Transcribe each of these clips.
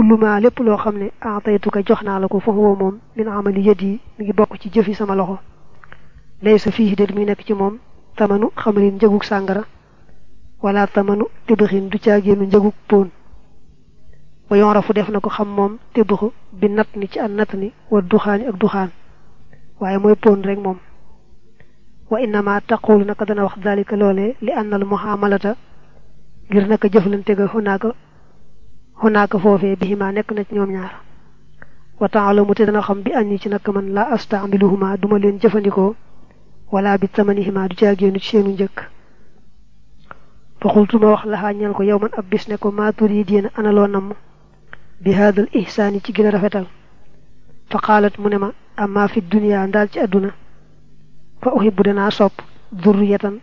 kullu ma lépp loo xam ne aataytuka jox naa la ko fa min amali yad yi mi ngi bokk ci jëfi sama loxo laysa fiihi déet muy nekk ci moom tamanu xamarin njëgug sàngara wala tamanu tibixin du caagéenu njëgug poon wa yorafu def na ko xam moom tibixu bi nat ni ci an nat ni wa duxaani ak duxaan waaye mooy poon rek moom wa innama taqulu naka dana wax dalika loolee li annal muhamalata ngir naka jëflante ga xunaaka xunaaka foofee bihima nekk na ci ñoom ñaar wa taalamu te dana xam bi anni ci naka man la astaamiluhuma duma leen jëfandikoo wala bi tamanihima du caagéenu ci seenu njëkk fa xultuma wax laxaa ñeel ko yow man ab bis ne ko maa turidiina analoo namm bi haadal ihsaani ci gën a rafetal fa qaalat mu ne ma amma fi dunya ndaal ci àdduna fa uhibbu danaa sopp durriyatan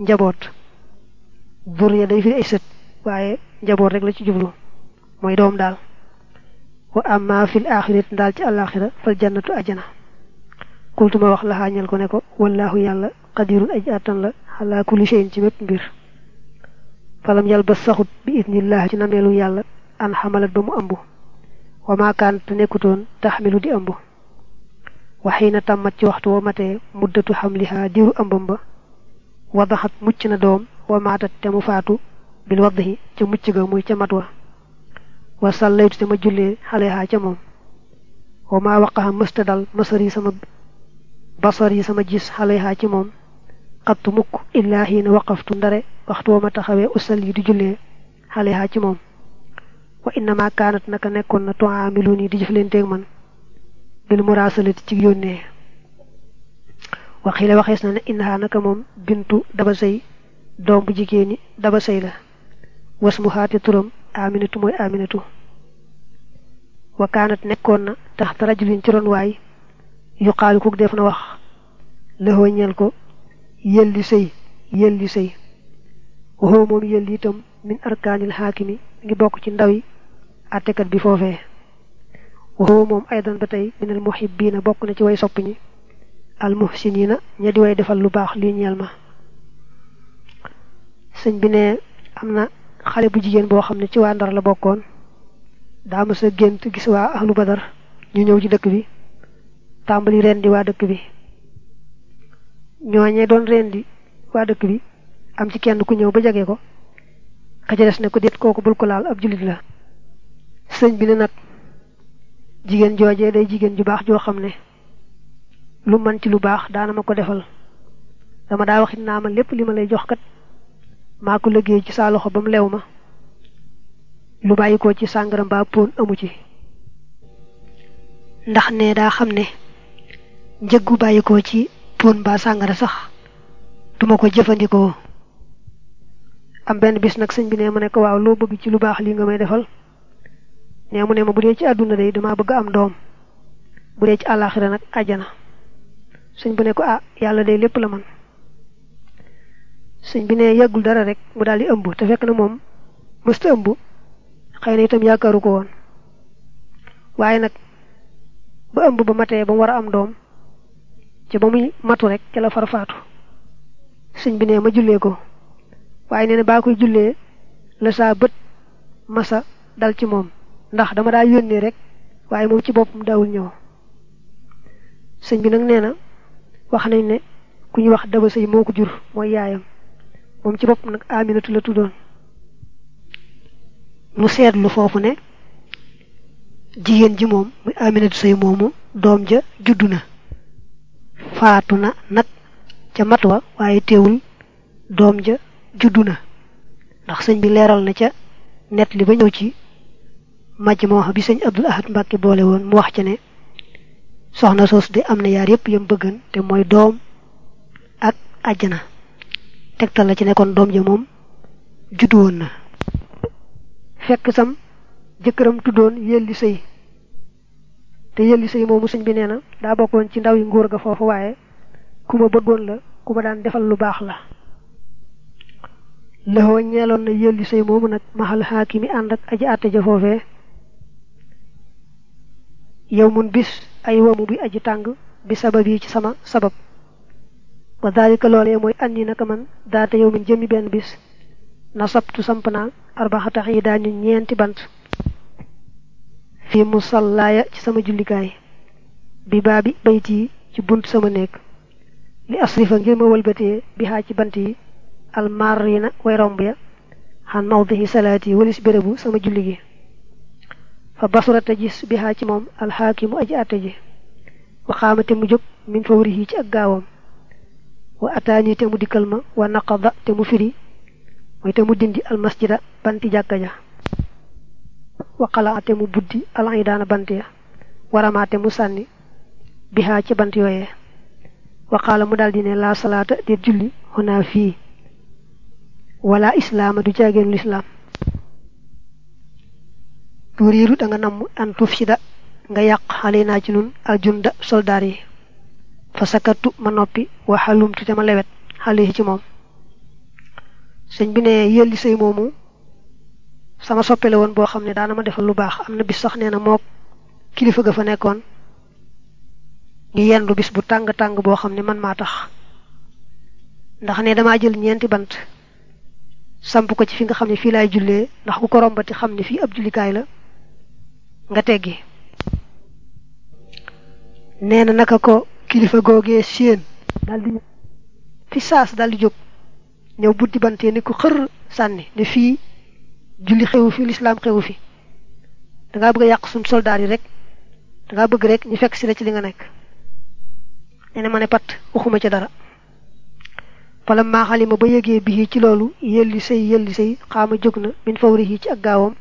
njaboot durriya day fi ay sët waaye njaboot rek la ci jublu mooy doom daal wa amma fil axirat ndaal ci àllaaxira fal jannatu ajana kultuma wax laxaa ñeel ko ne ko wallaahu yàlla qadirun aji la xalaa kulli shay'in ci mépp mbir falam yal ba saxut bi idnillah ci nameelu yàlla an xamalat ba ëmb wa maakaan te nekkutoon taxmilu di ëmb waxiina tàmmat ci waxtu wa matee muddatu xamliha diiru ëmbam ba wadaxat mucc na wa maatat te mu faatu bil waddahi ca mucc ga muy ca mat وصليت سما جولي عليها تي موم وما وقها مستدل مصري سما بصري سما جيس عليها تي موم قد تمك إلا حين وقفت ندري وقت وما تخوي أصلي دي جولي عليها تي موم وإنما كانت نك نكون تعاملوني دي جفلنتك من بالمراسله تي يوني وخيل وخيسنا إنها نك موم بنت دبسي دوم جيكيني دبسي لا واسمها تي aminatu mooy aminatu. Wa kaanat nekkoon na taxta rajulin ci ron waay yuqaalu kuk def na wax lëxoo ñeel ko yelli sëy yelli sëy. Waxoo moom yelli itam min arkaanil xaakimi ngi bokk ci ndaw yi àttekat bi foofee. Waxoo moom aydan ba tey minal muhibbiina bokk na ci way sopp ñi al muhsiniina ña di way defal lu baax lii ñeel ma. Sëñ bi ne am na xale bu jigéen boo xam ne ci waa ndar la bokkoon. Daa ma sa gént gis waa ahlu badar ñu ñëw ci dëkk bi tàmbali rendi waa dëkk bi. Doon rendi waa dëkk bi am ci kenn ku ñëw ba jege ko. Ka ca des ne ko déet kooku bul ko laal ab jullit la. Sëñ bi ne nag jigéen joojee day jigéen ju baax joo xam lu man ci lu baax daana ma ko defal. Dama daa waxit naa ma lépp li lay jox kat maa ko liggéey ci saa loxo ba mu ma. Lu bàyyi ko ci sàngara mbaa póon amu ci. Ndax ne daa xam ne njëggu ci póon mbaa sàngara sax duma ko am bis nag sëñ bi ne ma ne ko waaw bëgg ci lu baax lii nga may defal? Ne mu ne ma bu dee ci àdduna day damaa bëgg am doom. Bu dee ci àllaaxira nag bi ne ko ah day la man sëñ bi ne yàggul dara rek mu daal di ëmb te fekk na moom mësta ëmb. Xëy na itam yaakaaru ko woon. Waaye nag ba ëmb ba matee ba mu war a am doom ci ba muy matu rek ca la far faatu sëñ bi ne ma jullee ko. Waaye nee na baa la saa bët masa dal ci moom. Ndax dama daa yónnee rek waaye moom ci boppam daawul ñëw. Sëñ bi nag nee na wax nañ ne ku wax daba sëy moo jur mooy yaayam moom ci boppam nag aminatu la tuddoon. Mu seetlu foofu ne jigéen ji moom muy aminatu sëy moomu doom ja juddu na. Faatu na nag ca mat wa waaye teewul doom ja juddu na. Ndax sëñ bi leeral na ca net li ba ñëw ci màjj moo xam bi sëñ Abdul Ahad Mbàkke boole woon mu wax ca ne soxna soos de am na yaar yépp yam bëggan te mooy doom ak àjjana tegtal la ci nekkoon doom ja moom juddu woon na. Fekk sam jëkkëram tuddoon yelli sëy te yelli sëy moomu sëñ bi nee na daa bokkoon ci ndaw yi nguur ga foofu waaye ku ma bëggoon la ku ma daan defal lu baax la. Lëxoo ñeeloon na yelli sëy moomu nag maxal xaakimi ànd ak aji àtte ja foofee. Yow mun bis ay wamu bi aji tàng bi sabab ci sama sabab wa daalika loolee mooy andi naka man daata yow min jëmmi benn bis na sabtu samp naa arbaxata yi daañu ñeenti bant fi musallaaya ci sama jullikaay bi baabi bayti ci bunt sama néeg li asrifa ngir ma wëlbatee bi xaa ci bant yi almarina way romb ya xan mawdihi salaati walis bérébu sama julli gi fa basurata gis bi xaa ci moom alxaakimu aji àtte ji waxaamate mu jóg min fawrihi ci ak gaawam wa ataani te mu dikkal ma wa naqada te mu firi mooy te mu dindi almasjida banti jàkka ja. Wa xalaate mu buddi alan yi daana bant ya waramaate mu sànni bihaa ci bant yooyee waqaala mu daldi ne laa salaata déet julli xonaa fii wala islaama du jaageenu lislaam. Turiiru da nga namm an tuuf sida nga yàq xale ci nun aljunda fa sakattu ma noppi wa xalumtu te ma lewet xale ci moom. Sëñ bi ne sëy moomu sama soppele woon boo xam ne daana ma defal lu baax. Am na bis sax nee na mook kilifa ga fa nekkoon ngi yendu bis bu tàng tàng boo xam ne man maa tax. Ndax ne damaa jël ñeenti bant samp ko ci fi nga xam laay jullee ndax ku ko rombati fii ab la nga teggi. Naka ko kilifa googee séen daldi fi saas daldi jóg. Ñëw buddi bantee ni ko xër sànni ne fii julli xewu fi lislaam xewu fi. Dangaa bëgg a yàq suñ soldaar yi rek dangaa bëgg rek ñu fekk si la ci li nga nekk. Nee na ma ne pat waxuma ci dara. Fala maa xalima ba yëgee bii ci loolu yëlli sëy yëlli sëy xaama jóg na min fawrihi ci ak gaawam.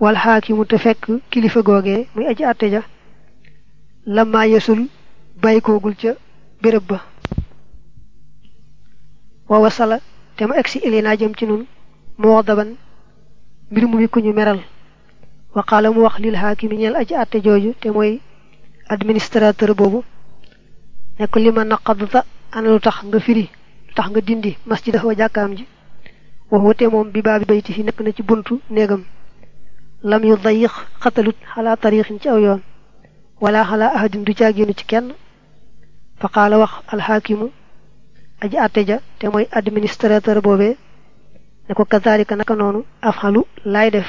Wal xaakimu te fekk kilifa googee muy aji ja lammaa yesul bàyyikoogul ca béréb ba. Wa wasala te mu egsi ilinaa jëm ci nun moo daban mbir mu mi ñu meral. Waqaala mu wax lil xaakimi ñeel aji àtte jooju te mooy administrateur boobu ne ko li ma naqadta ana lu tax nga firi lu tax nga dindi wa jàkkaam ji? Moom bi bayti fi na ci buntu néegam. Lam yu dayix xatalut xalaa ci aw yoon wala xalaa ahadin du caagéenu ci kenn. Fa qaala wax alxaakimu aji àtte ja te mooy administrateur boobee ne ko kazalika naka noonu afxalu laay def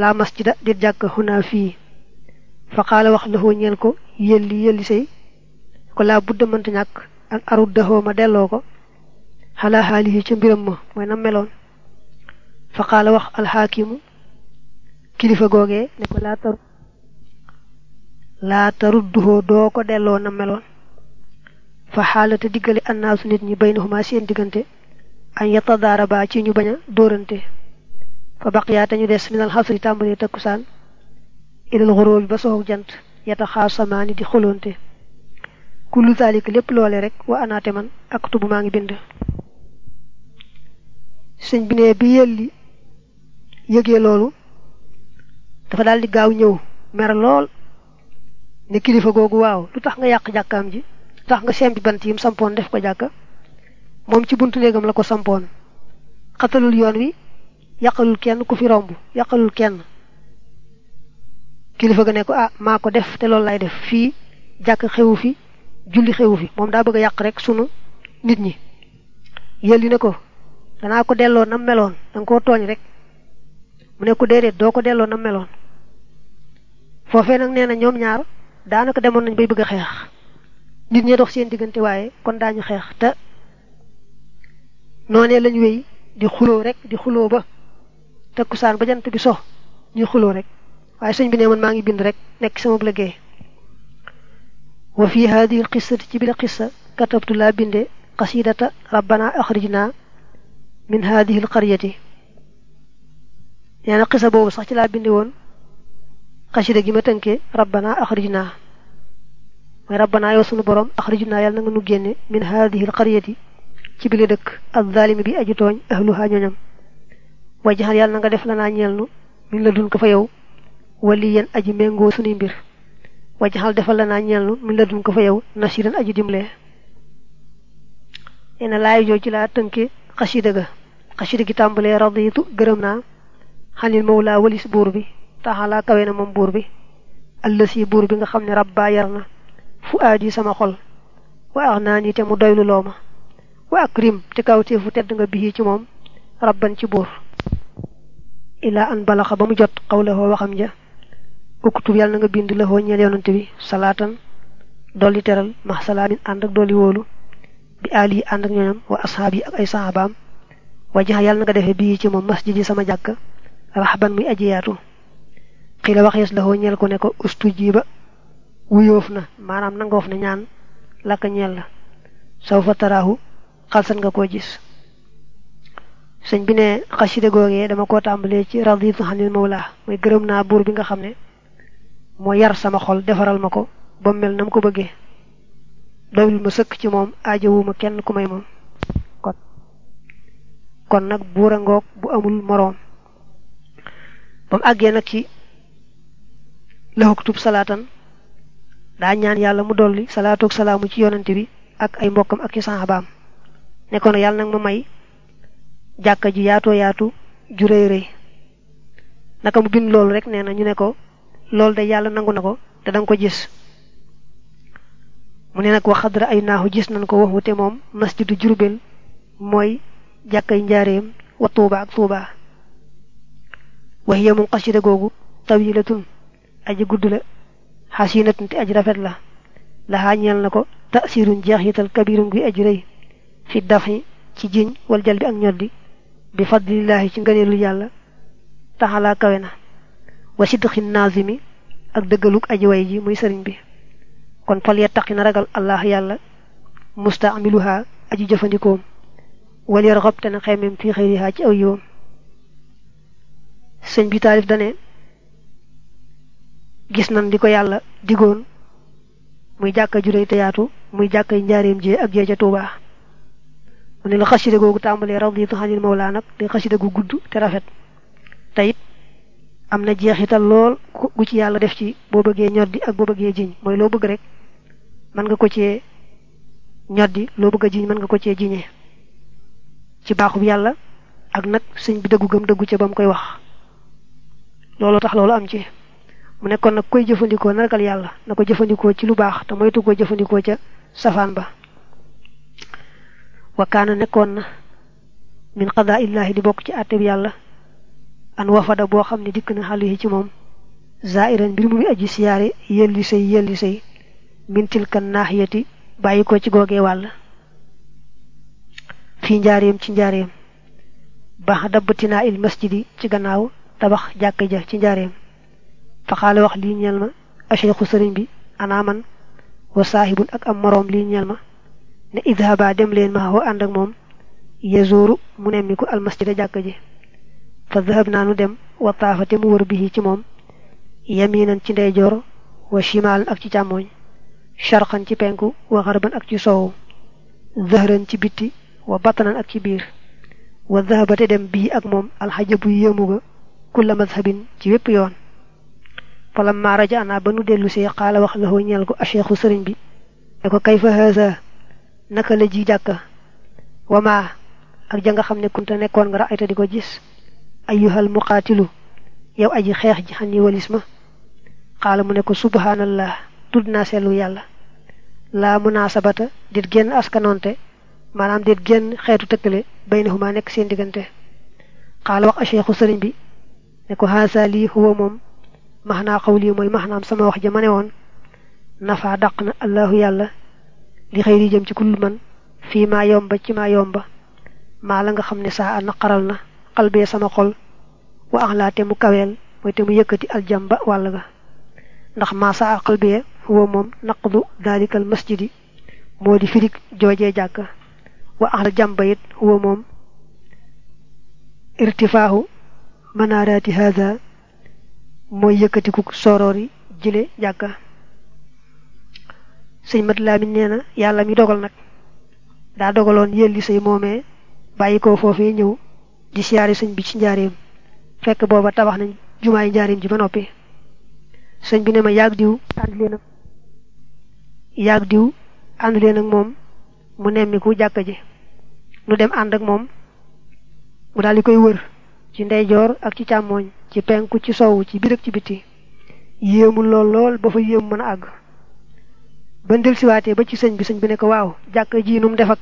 laa masjida dit jàkk xunaa fii. Fa qaala wax laxoo ñeel ko yëlli yëlli say ko arut daxoo ma delloo ko xalaa xaalihi ca mbiram ma mooy na fa wax kilifa ne ko laa tarudduhoo doo ko delloo na meloon. Fa xaalata diggale annaasu nit ñi baynahuma seen diggante an yatadaaraba ci ñu bañ a dóorante. Fa baqiyaa te ñu des minal xasri tàmbalee takkusaan ilal xuróobi ba soxog jant yata xaasamaani di xoloonte kullu zaalika lépp loole rek wa anaate man ak tubu maa ngi bind. Sëñ bi ne bi yëlli yëgee loolu dafa gaaw mer lool ne kilifa googu waaw lu tax nga yàq jàkkaam ji? Tax nga sembi bant yim sampoon def ko jàkka? Moom ci buntu néegam la ko sampoon. Xatalul yoon wi yàqalul kenn ku fi romb yàqalul kenn. Kilifa ga ne ko ah maa ko def te loolu lay def. Fii jàkk xewu fi julli xewu fi. Moom daa bëgg a yàq rek sunu nit ñi. Yëlli ne ko danaa ko delloo nam meloon. Danga koo tooñ rek. Mu ne ko déedéet doo ko delloo nam meloon. Foofee nag nee na ñaar daanaka demoon nañ bay bëgg xeex. Nit ñi dox seen diggante waaye kon daañu xeex te noonee lañ wéy di xuloo rek di xuloo ba takkusaan ba jant bi so ñuy xuloo rek. Waaye sëñ bi ne man maa ngi bind rek nekk sama liggéey. Wa fi hadihi alqissati ci bila qissa katabtu laa binde qasidata rabbana axrijna min hadihi alqaryati nee na qissa boobu sax ci laa binde woon xasida gi ma tënkee rabbana axrijna mooy rabbana yow sunu borom axrijna yàlla na nga nu génne min hadihi alqaryati ci bile dëkk azzalimi bi aji tooñ ahluha ñoñam wajxal yàlla na nga def la naa ñeel nu min la dun ko fa yow wali yen aji méngoo sunuy mbir wajxal defal la naa ñeel nu min la dun ko fa yow nasiran aji dimlee nee na laay joo laa tënke xasida ga xasida gi tàmbalee raditu gërëm naa xanil mawla walis buur bi taxalaa kawe na moom buur bi. Allasi buur bi nga yar na. Fu aadi sama xol. Wa ax naa ni te mu doylu loo ma. Wa akrim te kawteefu tedd nga bii ci moom. Rabban ci ila an balaxa ba mu jot xawlahoo waxam ja. Uktub yàlla na nga bind la hoo ñeel yonante bi teral max salaamin ànd ak bi aali yi ak wa asxaab yi ak ay saxaabaam. Wajax yàlla na nga defee bii ci moom masjid yi sama jàkk raxban muy aji yaatu xila waxees la hoo ñeel ko ne ko ustu jiba wuyoof na maanaam nangoof na ñaan lakka ñeel la. Saw fa taraahu nga koo gis. Sëñ bi ne xasida googee dama koo tàmbalee ci raditu xanil mawla mooy gërëm naa buur bi nga xam ne moo yar sama xol defaral ma ko ba mel na mu ko bëggee. Doyul ma sëkk ci moom aajowuma kenn ku may moom. Kon kon nag buur a ngoog bu amul moroom. Ba mu àggee nag ci laxuktub salaatan daa ñaan yàlla mu dolli salaatu salaamu ci yonante bi ak ay mbokkam ak ci saxaabaam. Ne ko nag yàlla nag ma may jàkka ji yaatoo yaatu ju rëy rëy. Naka mu bind rek nee na ñu ne ko loolu de yàlla nangu na ko te danga ko gis. Mu ne nag wax xadra ay naaxu gis nañ ko te moom masjidu jurbel mooy jàkkay njaareem wa tuuba ak tuuba wax ya moom xasida googu tawilatun aji gudd la xasinatun te aji rafet la laxaa ñeel na ko tasirun jeexital kabirun guy aji rëy fi dafi ci jiñ wal jal bi ak ñoddi bi fadlillahi ci ngëneelu yàlla taxalaa kawe na wa sidqin naazimi ak dëggaluk aji way ji muy sëriñ bi kon fal yattaqi na ragal allah yàlla mustaamiluha aji jëfandikoom wal yarxab te na xeemem fii xëyriha ci aw yiwam sëñ bi taalif dane gis nan di ko yàlla digoon muy jàkka juréy te yaatu muy jàkkay njaareem jee ak jee ca tuubaa mu ne la xasida googu tàmbalee raditu xanil mawlaa nag di xasida gu gudd te rafet. Te it am na jeexital lool gu ci yàlla def ci boo bëggee ñoddi ak boo bëggee jiñ mooy loo bëgg rek mën nga ko cee ñoddi loo bëgg jiñ mën nga ko cee jiñee ci baaxub yàlla ak nag sëñ bi gëm dëggu ca ba mu koy wax. Loolu tax loolu am ci mu nekkoon nag koy jëfandikoo na ragal yàlla na ko jëfandikoo ci lu baax te moytu ko jëfandikoo ca safaan ba. Wakaana nekkoon na min qadaa illaahi di bokk ci àtteb yàlla an wafada boo xam ne dikk na xale yi ci moom zairan mbir mu muy aji siyaare yelli say yelli say min tilkan naaxiyati bàyyi ko ci googee wàll. Fii njaareem ci njaareem ba dabbatinaa il masjidi ci gannaaw tabax jàkka ja ci njaareem فقال واخ لي نيل ما أشيخ سرين بي أنا من وصاحب اك أم مروم لي نيل ما. ن اذهب آدم لين ما هو اندك موم يزور منيمكو المسجد جاكجي فذهبنا نو دم وطافت مور به تي موم يمينا تي ندي جور وشمال أك تي تاموي شرقا تي بينكو وغربا أك تي سو ظهرا تي بيتي وبطنا أك تي بير. وذهبت دم بي أك موم الحجب يموغا كل مذهب تي ويب يون falamma rajaana ba nu dellu see xaala wax la ñeel ko acheikhu sëriñ bi ne ko kayfa haza naka la ji jàkka wama ak ja nga xam ne kunta nekkoon nga raayta di ko gis ayyuhal muqaatilu yow aji xeex ji xam ni walis ma mu ne ko subhanallah tudd naa yàlla laa munaasabata dit génn askanonte maanaam dit génn xeetu tëkkale baynahuma nekk seen diggante xaala wax acheikhu sëriñ bi ne ko haasa lii huwa moom max naa xaw lii mooy max naam sama wax ja ma nafa dàq na allahu yàlla li xëy di jëm ci kull man fii maa yomba ci maa yomba maa la nga xam ne saa a na xalbee sama xol wa ax laa te mu kaweel mooy te mu yëkkati aljamba wàll ga ndax maa saa a xalbee huwa moom naqdu daalikal masjidi moo di firig joojee wa ax la jàmba it huwa moom irtifaahu manaaraati haada mooy yëkkatiku soroor yi jële jàkka. Sëñ mat laamin nee na yàlla mi dogal nag daa dogaloon yelli say moomee bàyyi ko foofee ñëw di siyaare sëñ bi ci njaareem. Fekk booba tabax nañ jumaay njaareem ji ba noppi. Sëñ bi ne ma diw ànd leen ak yaag diw ànd leen ak moom mu nemmiku jàkka ji. Nu dem ànd ak moom mu daal di koy wër ci ndeyjoor ak ci ci penku ci sowu ci biir ak ci biti. Yéemu lool lool ba fa yéemu mën a àgg. Ba ndel siwaatee ba ci sëñ bi sëñ bi ne ko waaw jàkk ji num def ak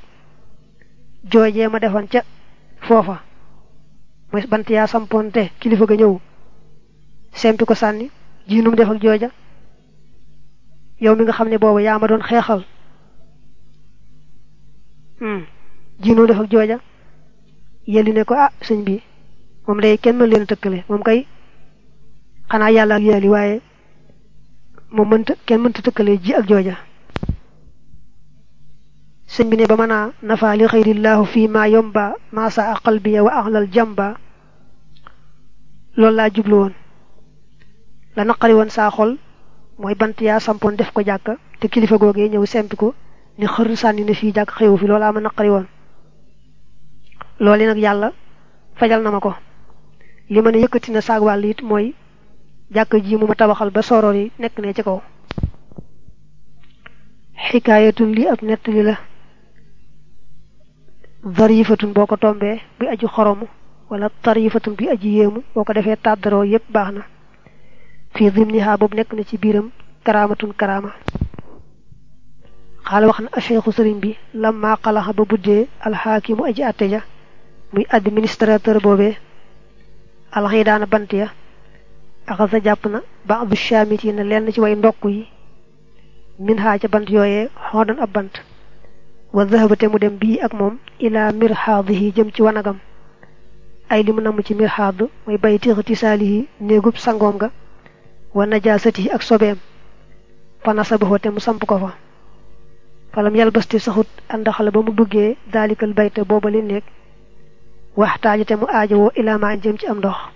joojee ma defoon ca foofa. Mooy bant yaa samponte kilifa ga sempi ko sànni jiinum def ak yow mi nga ma doon xeexal. Jiinum def ak jooja. Yelli ne ko ah bi moom day kenn mën leen tëkkale. Moom kay xanaa yàlla ak yelli waaye moom mënta kenn mënta tëkkale ji ak jooja. Sëñ bi ne ba mën a nafa li xayrillahu fii ma yomba ma saa qalbiya wa ahlal jamba loolu laa jublu woon. La naqari woon saa xol mooy bant yaa sampoon def ko jàkk te kilifa googee ñëw sempi ko ni xër sànni na fii jàkk xewu fi loolu ama naqari woon. Loolu nag yàlla fajal na ma ko li ma ne yëkkati na saag wàll it mooy jàkk ji mu ma tabaxal ba soroor yi nekk ne ci kaw xikaayatun li ab nettali la darifatun boo ko tombee bi aji xoromu wala tarifatun bi aji yéemu boo ko defee tàddaroo yépp baax na fii dimniha boobu nekk na ci biiram karaamatun karaama xaala wax na acheikhu sëriñ bi lamma xalaxa ba buddee alxaakimu aji atte ja muy administrateur boobee alxidaana bant ya. Axasa jàpp na yi ne lenn ci way ndokk yi min haa ca bant yooyee xoodan ab bant. Wa zahabate mu dem bii ak moom ila mirxaadihi jëm ci wanagam. Ay li mu namm ci mirxaad mooy bay tixati saalihi néegub sangoom ga wa najaasatihi ak sobeem. Fa nasabahu te mu samp ko fa. Falam yalbasti saxut àndaxala ba mu duggee daalikal nekk واحتاجت مؤاجو إلى ما أنجم أم دوخ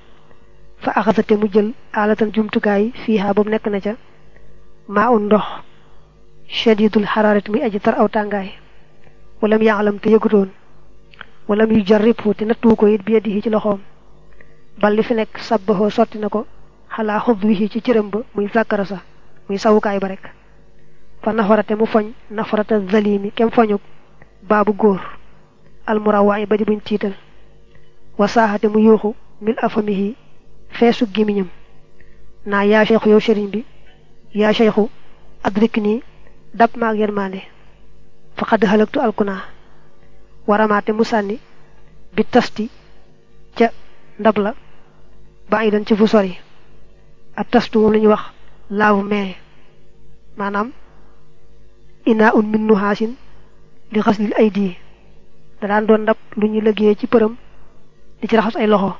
فأخذت مجل آلة جمتكاي فيها بم نكنجا ما أن شديد الحرارة مي أجتر أو تانغاي ولم يعلم تيقرون ولم يجرب تنتوكو يد بيده جلخوم بل لفنك سبه سوتنكو حلا حضوه جيرمب مي ذاكرسا مي ساوكاي بارك فنفرت مفن نفرت الظليم كم فنك باب غور المراوعي بجبن تيتل wa saaxate mu yuuxu mil afamihi feesu gémiñam naa yaa cheikhu yow sëriñ bi yaa cheikhu adrik nii dab maag yërmaande fa xadd xalaktu alkunaa. Waramaate mu sànni bi tasti ca ndab la ba doon ci fu sori. Ak tastu moom la ñuy wax laawu mee. Maanaam inaa un min nuhaasin li xaslil ay dii da daan doon ndab lu ñu ci përëm di ci raxas ay loxo.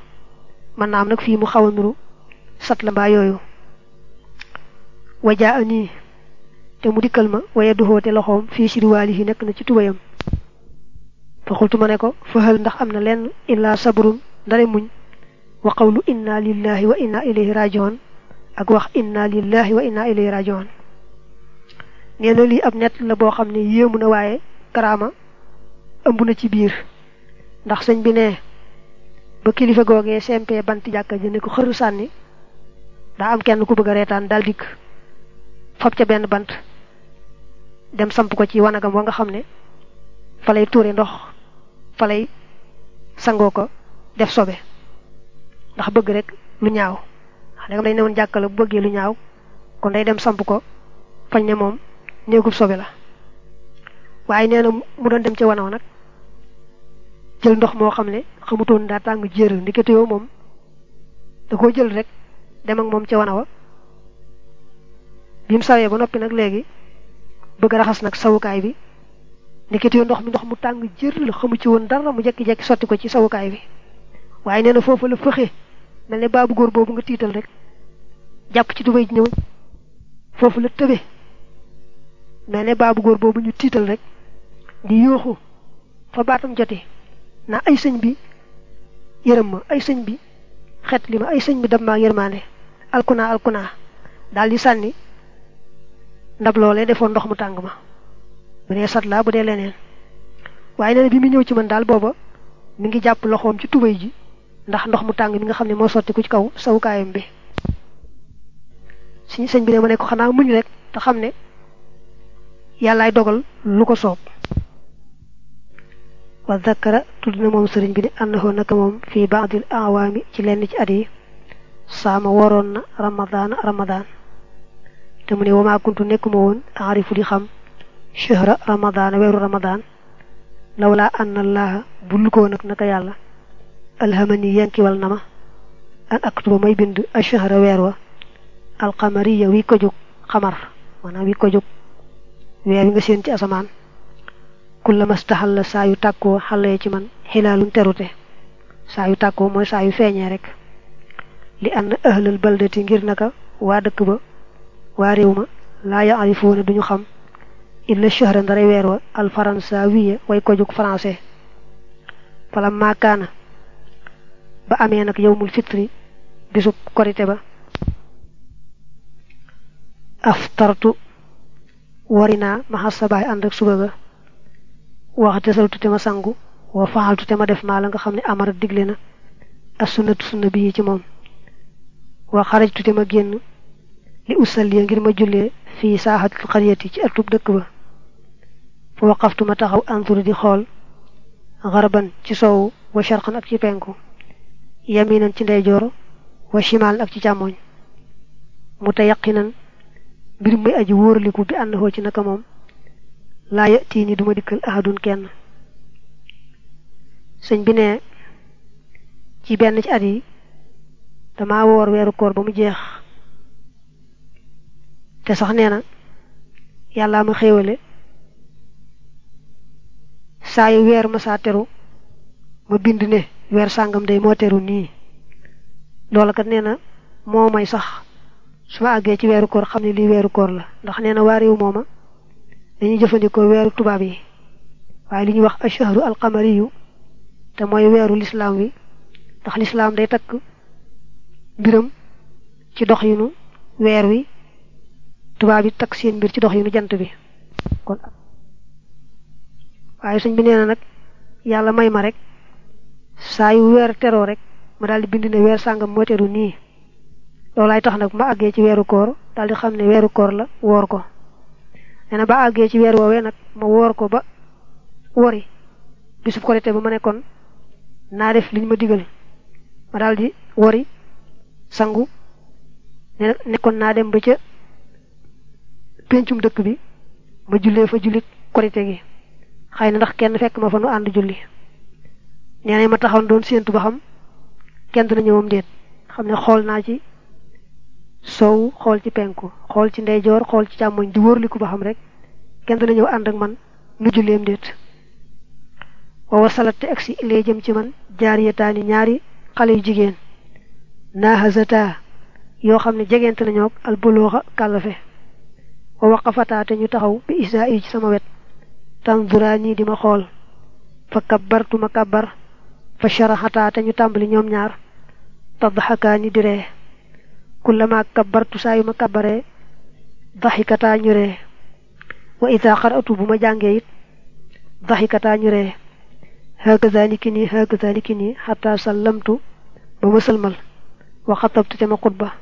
Man naam nag fii mu xaw nuru. Sat la mbaa yooyu. Wajaa a nii te mu dikkal ma waye duxoo te loxoom fii siriwaali yi nekk na ci tubayam. Fa ma ne ko fëxal ndax am na lenn illaa ndare muñ. Wa qawlu inna lillahi wa inna ilayhi rajiun ak wax inna lillahi wa inna ilayhi rajiun nee na lii ab nett la boo xam ne yéemu na waaye karaama ëmb na ci biir. Ndax sëñ bi ba kilifa googee sempee bant jàkka ji ko xëru sànni daa am kenn ku bëgg a reetaan daal dikk fab ca benn bant dem samp ko ci wanagam wa nga xam ne fa lay tuure ndox fa lay sangoo ko def sobe. Ndax bëgg rek lu ñaaw. Ndax dagam dañ ne woon jàkkala bu bëggee lu ñaaw kon day dem samp ko fañ ne moom néegub sobe la. Waaye nee mu doon dem ca wanaw nag jël ndox moo xam ne xamutoon daa tàng jéeral ndikete yoo moom da koo jël rek dem ak moom ca wanawa bi mu sawee ba noppi nag léegi bëgg raxas nag sawukaay bi ndikete yoo ndox mi ndox mu tàng jër la xamu ci woon dara mu jekki-jekki sotti ko ci sawukaay bi. Waaye nee na foofu la fëxe mel ne baabu góor boobu nga tiital rek jàpp ci ji ñëw foofu la tëbe mel ne baabu góor boobu ñu tiital rek di yooxu fa baatam jote naa ay sëñ bi yërëm ma ay sëñ bi xet li ma ay sëñ bi dab maa yërmaande alkunaa alkunaa daal di sànni ndab loolee defoon ndox mu tàng ma. Bu dee sat laa bu dee leneen. Waaye nee na bi mu ñëw ci man daal booba mi ngi jàpp loxoom ci tubéy ji ndax ndox mu tàng mi nga xam ne moo ku ci kaw sawukaayam bi. Suñu sëñ bi ne ma ne ko xanaa muñ rek te xam ne yàllaay dogal lu ko soob وذكر تلنا موم سرين بني أنه نك موم في بعض الأعوام تي لين تي ادي صام ورون رمضان رمضان. تمني وما كنت نك مون عارف لي خم شهر رمضان وير رمضان. لولا أن الله بولكو نك نك يالا. ألهمني ينكي والنما. أن أكتب ماي بند الشهر وير وا القمريه وي كوجو قمر. وأنا وي كوجو وير نغ سين تي اسمان kullama staxalla saa yu tàkkoo xale ci man xilaalun terute saa yu tàkkoo mooy saa yu feeñee rek li ànd ahlal baldati ngir naka waa dëkk ba waa réew ma laa yaarifuuna duñu xam illa shahra ndare weer wa al faransa wiye way ko jóg français fala maakaana ba amee nag yowmul fitri bisub korite ba aftartu warinaa maxa sabaay ànd ak suba ga wax desaltu te ma sangu wa faxaltu te ma def maa la nga xam ne amara digle na as sunnatu sunna bi ci moom. Wa xarajtu te ma génn li usalliya ngir ma jullee fii saaxatul xariyati ci atub dëkk ba. Fa waqaftu ma taxaw anzur di xool xaraban ci soowu wa sharqan ak ci penku yaminan ci wa shimal ak ci càmmoñ. Mu te yaqinan mbir muy aji wóoraliku bi ànd ci naka laa yati ni duma dikkal ahadun kenn. Sëñ bi ne ci benn ci at yi dama woor weeru koor ba mu jeex. Te sax nee na yàllaa ma xéewale saa yu ma saa teru ma bind ne weer sàngam day moo teru nii. Loola kat nee na moo may sax su ma àggee ci weeru koor xam ne lii koor la ndax nee na mooma dañuy jëfandikoo weeru tubaab yi. waaye li ñuy wax ashahru alqamariyu te mooy weeru lislaam wi ndax lislaam day takk mbiram ci doxinu weer wi tubaab yi takk seen mbir ci doxinu jant bi. Kon waaye sëñ bi nee na nag yàlla may ma rek saa yu weer teroo rek ma daal di bind ne weer sàngam moo teru nii. Tax nag ma àggee ci weeru koor daal di xam ne koor la woor ko nee na ba àggee ci weer woowee nag ma woor ko ba wori. Bisub korite ba ma nekkoon naa def liñ ma digal ma daal di wori sangu ne naa dem ba ca pencum dëkk bi ma jullee fa jullit korite gi. Xëy na ndax kenn fekk ma fa nu ànd julli. Nee na ma taxaw doon séentu ba xam kenn dina ñëwam déet. Xam ne xool naa ci sow xool ci penku xool ci ndeyjoor xool ci càmmoñ di wóorliku ba xam rek kenn dina ñëw ànd ak man nu julleem déet. Waawa salat te agsi ilee jëm ci man jaariyataani ñaari xale yu jigéen. Naahazata yoo xam ne jegente al bulooxa kàllafe. Wa waqafataa te ñu taxaw bi isaa yi ci sama wet. Tanzuraani di ma xool. Fa kabbartu ma kabbar. Fa sharaxataa te ñu tàmbali ñoom ñaar. Di kullama kabbartu saa yu ma kabbaree daxikataa ñu ree wa ida qara'tu bu ma jàngee it daxikataa ñu ree hakaza ni ki nii hakaza ni ki nii xataa sallamtu ba ma sëlmal wa xatabtu te ma xutba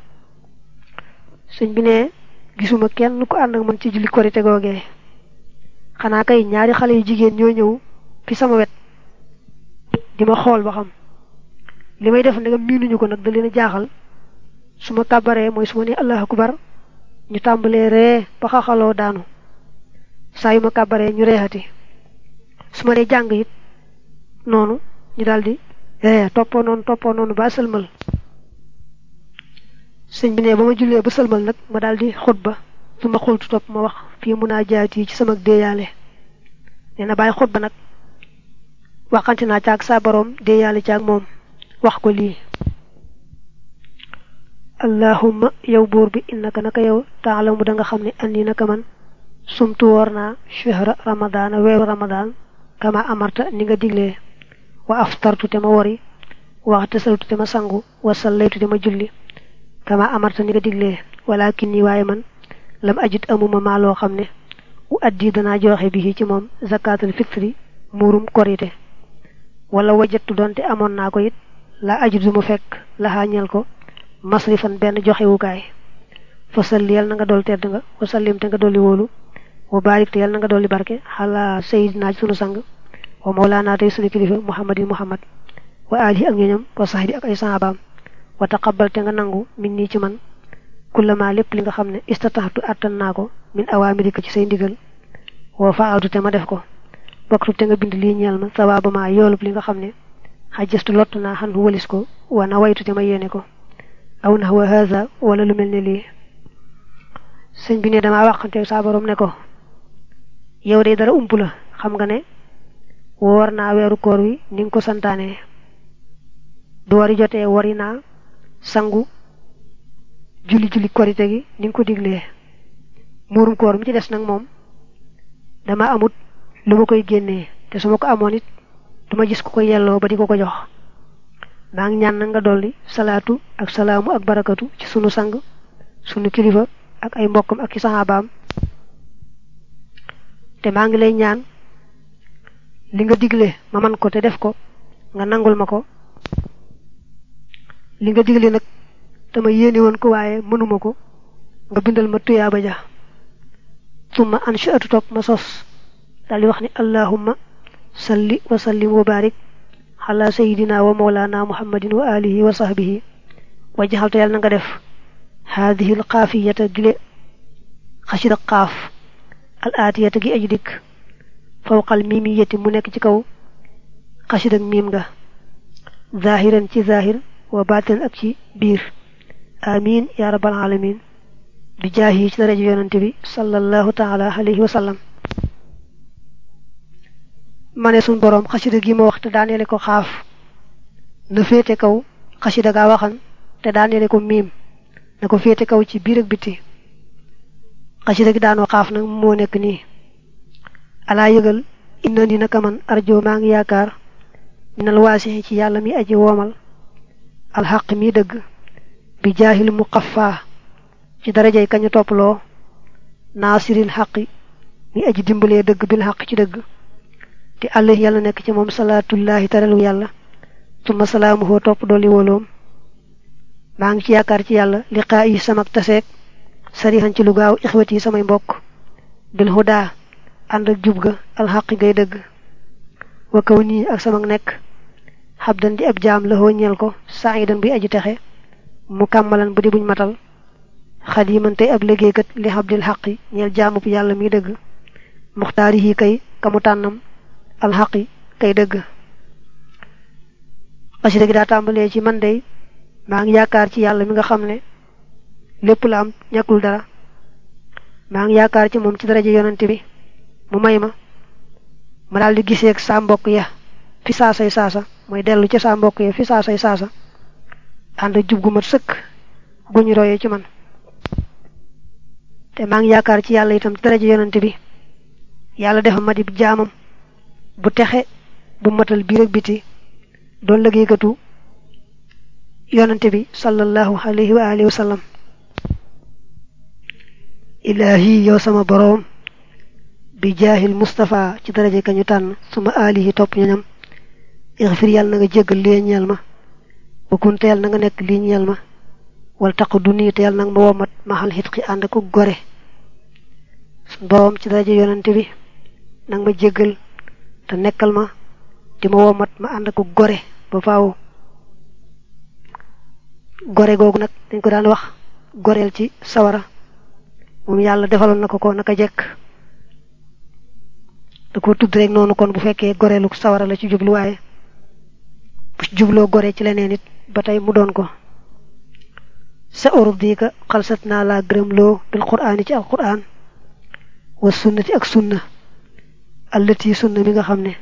sëñ bi ne gisuma kenn ku ànd ak man ci julli korite googee xanaa kay ñaari xale yu jigéen ñoo ñëw fi sama wet di ma xool ba xam li may def ndegam miinuñu ko nag da leen a jaaxal su ma kàbbaree mooy su ma ne allahu akbar. Ñu tàmbalee ree ba xaxaloo daanu. Saa yu ma kàbbaree ñu reexati. Su ma nee jàng noonu ñu daldi ree toppoo noonu toppoo noonu ba sëlmal. Sëñ bi ne ba ma ba sëlmal nag ma daldi xutba. Su ma xultu topp ma wax fii mun naa jaat yi ci sama déeyaale nee na bàyyi xutba nag. Waxante naa caag saa boroom déeyaale caag moom. Wax ko lii woor naa shahra ramadaana weeru ramadaan kama amarta ni nga diglee wa aftartu te ma wori wa tasaltu te ma sangu wa sallaytu te ma julli kama amarta ni nga diglee walakin ni waaye man lam ajit amuma maa loo xam ne u addi danaa joxe bi ci moom zakatul fitri muurum korite wala wajattu donte amoon naa ko it la ajit du mu fekk laxaa ñel ko masrifan benn joxewukaay fa salli yal na nga dool tedd nga wa sallim te nga dolli wóolu wa barik te yal na nga dolli barke xalaa sayidina sunu sang wa mawlaana tey sunu kilifa muhammadin muhammad wa alihi ak ñoñam wa sahbi ak ay sahabaam wa taqabbal te nga nangu min nii ci man kullama lépp li nga xam ne istataxtu attan naa ko min awamirika ci say ndigal wa faaltu te ma def ko waktub te nga bind lii ñeel ma sawaaba ma yoolub li nga xam ne xajastu lott naa xan walis ko wa na waytu te ma yéene ko aw na wa haza wala lu mel ne lii sëñ bi ne dama waxante saa borom ne ko yow de dara ump la xam nga ne woor naa weeru koor wi ni nga ko santaane. Wari jotee wari naa sangu julli julli korite gi ni ko muurum koor mi ci des nag moom dama amut lu ma koy génnee te su ko amoon it du ma gis ku ko yelloo ba di ko ko jox maa ngi ñaan na nga dolli salaatu ak salaamu ak barakatu ci sunu sang sunu kilifa ak ay mbokkam ak ci saxaabaam. Te maa ngi lay ñaan li nga digle ma man ko te def ko nga nangul ma ko. Li nga digle nag dama yéene woon ko waaye mënuma ko nga bindal ma tuyaaba ja. Summa ansha'atu topp ma sos daal di wax ni allahumma على سيدنا ومولانا محمد وآله وصحبه. وجهلت يالنا غرف هذه القافية جل خشد القاف. الآتية جي أجدك. فوق الميمية منك جكو. خشد الميم ظاهرا تي ظاهر وباطن أكشي بير. آمين يا رب العالمين. بجاهي شنرج انتبي صلى الله تعالى عليه وسلم. Ma ne suñ boroom xasida gi ma wax te daaneele ko xaaf. Na féete kaw xasida gaa waxan te ko miim. Na ko féete kaw ci biir ak biti. Xasida gi daanoo xaaf nag moo nekk nii. Alaa yëgal inna ni naka man arjo maa ngi yaakaar. Minal waasixi ci yàlla mi aji woomal. Alxaq mi dëgg. Bi jaahil mu xaffaa ci darajay kañu topploo naasiril xaqi. Mi aji dimbalee dëgg bil xaq ci dëgg te àll yàlla nekk ci moom salaatullahi taralu yàlla. Suma salaamuhoo topp dolli woloom maa ngi ci yaakaar ci yàlla liqaa yi samak taseeg sarixan ci lu gaaw ixwat yi samay mbokk. Bil hudaa ànd ak jub ga alxaqi gay dëgg. Wa kaw nii ak samak nekk. Xabdan di ab jaam la hoo ñeel ko saidan buy aji texe mu kàmmalan bu di buñ matal. Xadiman tey ab liggéeykat li xabdil xaqi ñeel jaamub yàlla mi dëgg. Muxtaari yi kay kamu tànnam alxaqi kay dëgg. Xasida gi daa tàmbalee ci man dey maa ngi yaakaar ci yàlla mi nga xam ne lépp la am ñàkkul dara. Maa ngi yaakaar ci moom ci daraja yonante bi mu may ma. Ma di giseeg saa mbokk ya fi saasay saasa mooy dellu ci saa mbokk ya fi saasay saasa. Ànd jub gu mat sëkk gu ñu ci man. Te maa ngi yaakaar ci yàlla itam ci daraja yonante bi. Yàlla defa ma di jaamam bu texe bu matal biir ak biti doon liggéeykatu yonante bi sallallahu alayhi wa alihi wa sallam. Ilaahi yow sama boroom bi jaahil Mustafa ci daraja kañu tànn suma alihi topp ñoñam ixfir yàlla na nga jéggal lii ñeel ma ba kunte nga nekk lii ñeel ma wal taq du nii te nag ma womat maxal xit xi ànd ko gore. Boroom ci daraja yonante bi nag ma jéggal te nekkal ma di ma womat ma ànd ko gore ba faaw. Gore googu nag dañ ko daan wax goreel ci sawara. Moom yàlla defaloon na ko ko naka jekk. Da ko tudd rek noonu kon bu fekkee sawara la ci jublu waaye bu jubloo gore ci leneen it ba tey mu doon ko. Sa urub dii ka xalsat naa laa bil quraani ci al quraan wa sunnati ak sunna allati sunna mi nga xam ne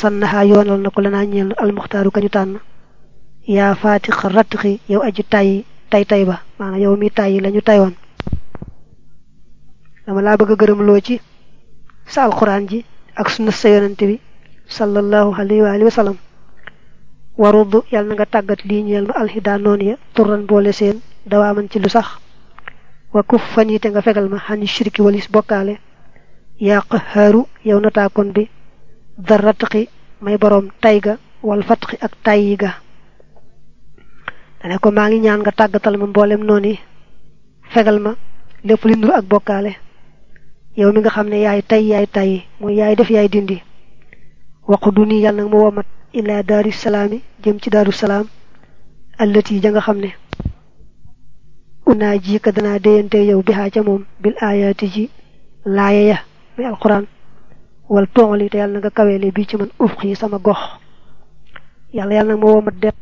sannaxaa yoonal na ko lanaa ñeel almuxtaaru kañu tànn. yaa faatix rattixi yow aji tayyi tay tay ba maanaam yow mi tayyi lañu tayoon. dama laa bëgg gërëm loo ci sa alquran ji ak sunna bi sallallahu alayhi wa alihi wa sallam. warudd yàlla na nga ma alxidaa noonu ya turran boole seen dawaaman ci lu sax. wa te nga fegal ma xani shirki walis bokkaale yaa qaxaaru yow nataakoon bi darratqi may boroom tay ga wal fatqi ak tayyi ga dane ko maa ngi ñaan nga tàggatal ma mboolem noonu fegal ma lépp li ak bokkaale yow mi nga xam ne yaay tay yaay tayyi mooy yaay def yaay dindi waqu du nii yàlla nag ma womat ila daari salaami jëm ci allati ja nga ka yow ca bil aayaati ji laaya ya في القران والطون لي نغا كاوي لي بي سي من افخي سما غوخ يالا يالا ما ديت